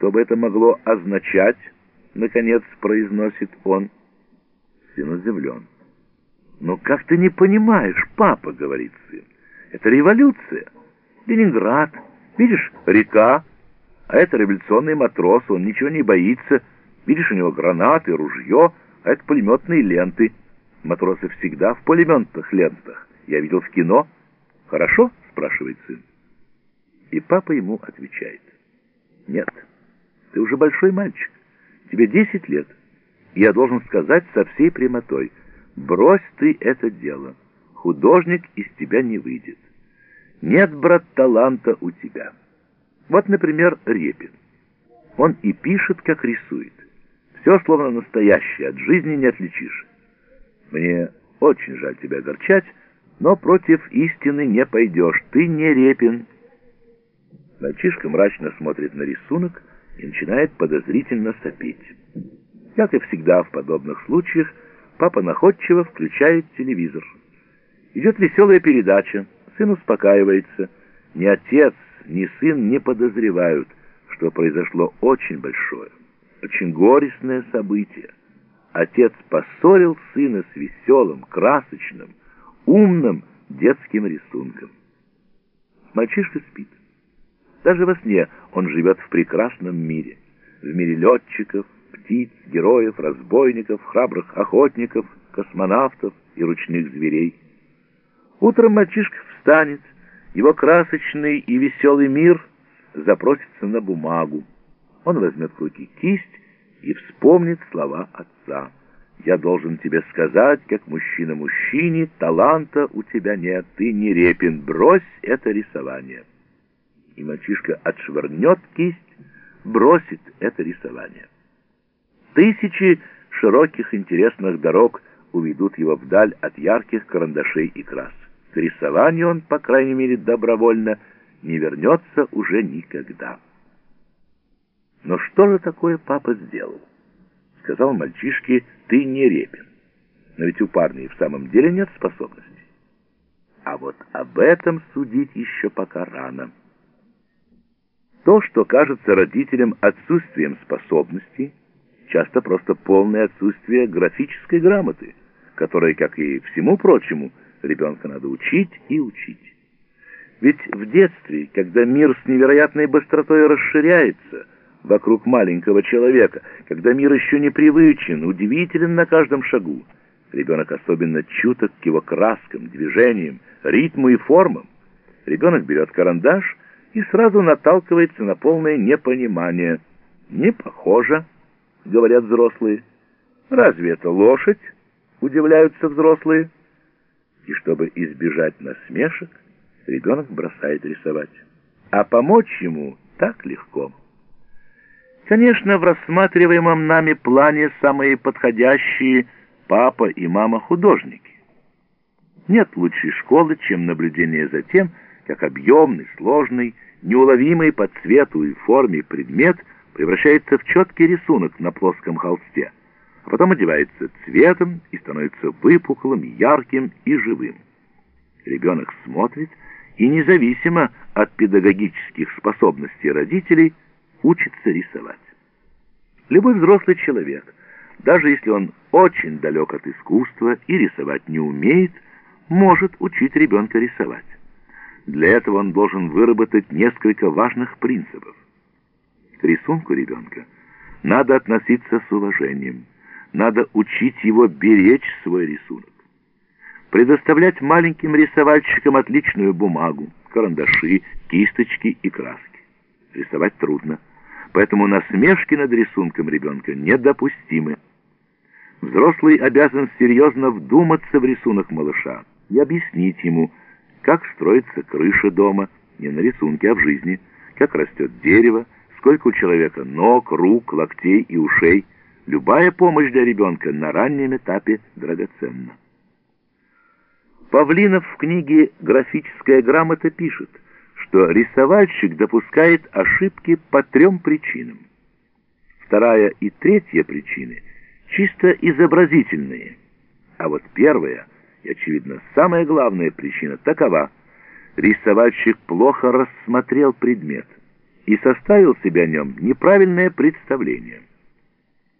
Что бы это могло означать, наконец произносит он. Сын удивлен. «Но как ты не понимаешь, папа, — говорит сын, — это революция. Ленинград, видишь, река, а это революционный матрос, он ничего не боится. Видишь, у него гранаты, ружье, а это пулеметные ленты. Матросы всегда в пулеметных лентах. Я видел в кино. Хорошо? — спрашивает сын. И папа ему отвечает. Нет, ты уже большой мальчик. Тебе десять лет. Я должен сказать со всей прямотой — Брось ты это дело. Художник из тебя не выйдет. Нет, брат, таланта у тебя. Вот, например, Репин. Он и пишет, как рисует. Все словно настоящее, от жизни не отличишь. Мне очень жаль тебя огорчать, но против истины не пойдешь. Ты не Репин. Мальчишка мрачно смотрит на рисунок и начинает подозрительно сопеть. Как и всегда в подобных случаях, Папа находчиво включает телевизор. Идет веселая передача. Сын успокаивается. Ни отец, ни сын не подозревают, что произошло очень большое, очень горестное событие. Отец поссорил сына с веселым, красочным, умным детским рисунком. Мальчишка спит. Даже во сне он живет в прекрасном мире, в мире летчиков, птиц, героев, разбойников, храбрых охотников, космонавтов и ручных зверей. Утром мальчишка встанет, его красочный и веселый мир запросится на бумагу. Он возьмет в руки кисть и вспомнит слова отца. «Я должен тебе сказать, как мужчина мужчине, таланта у тебя нет, ты не репин, брось это рисование». И мальчишка отшвырнет кисть, бросит это рисование. Тысячи широких интересных дорог уведут его вдаль от ярких карандашей и крас. К рисованию он, по крайней мере, добровольно не вернется уже никогда. Но что же такое папа сделал? Сказал мальчишке, ты не репин. Но ведь у парня и в самом деле нет способностей. А вот об этом судить еще пока рано. То, что кажется родителям отсутствием способностей, часто просто полное отсутствие графической грамоты, которой, как и всему прочему, ребенка надо учить и учить. Ведь в детстве, когда мир с невероятной быстротой расширяется вокруг маленького человека, когда мир еще не привычен, удивителен на каждом шагу, ребенок особенно чуток к его краскам, движениям, ритму и формам. Ребенок берет карандаш и сразу наталкивается на полное непонимание. Не похоже — говорят взрослые. «Разве это лошадь?» — удивляются взрослые. И чтобы избежать насмешек, ребенок бросает рисовать. А помочь ему так легко. Конечно, в рассматриваемом нами плане самые подходящие папа и мама художники. Нет лучшей школы, чем наблюдение за тем, как объемный, сложный, неуловимый по цвету и форме предмет – превращается в четкий рисунок на плоском холсте, а потом одевается цветом и становится выпуклым, ярким и живым. Ребенок смотрит и независимо от педагогических способностей родителей учится рисовать. Любой взрослый человек, даже если он очень далек от искусства и рисовать не умеет, может учить ребенка рисовать. Для этого он должен выработать несколько важных принципов к рисунку ребенка надо относиться с уважением, надо учить его беречь свой рисунок, предоставлять маленьким рисовальщикам отличную бумагу, карандаши, кисточки и краски. Рисовать трудно, поэтому насмешки над рисунком ребенка недопустимы. Взрослый обязан серьезно вдуматься в рисунок малыша и объяснить ему, как строится крыша дома, не на рисунке, а в жизни, как растет дерево, сколько у человека ног, рук, локтей и ушей. Любая помощь для ребенка на раннем этапе драгоценна. Павлинов в книге «Графическая грамота» пишет, что рисовальщик допускает ошибки по трем причинам. Вторая и третья причины чисто изобразительные, а вот первая и, очевидно, самая главная причина такова – рисовальщик плохо рассмотрел предмет – и составил себе о нем неправильное представление.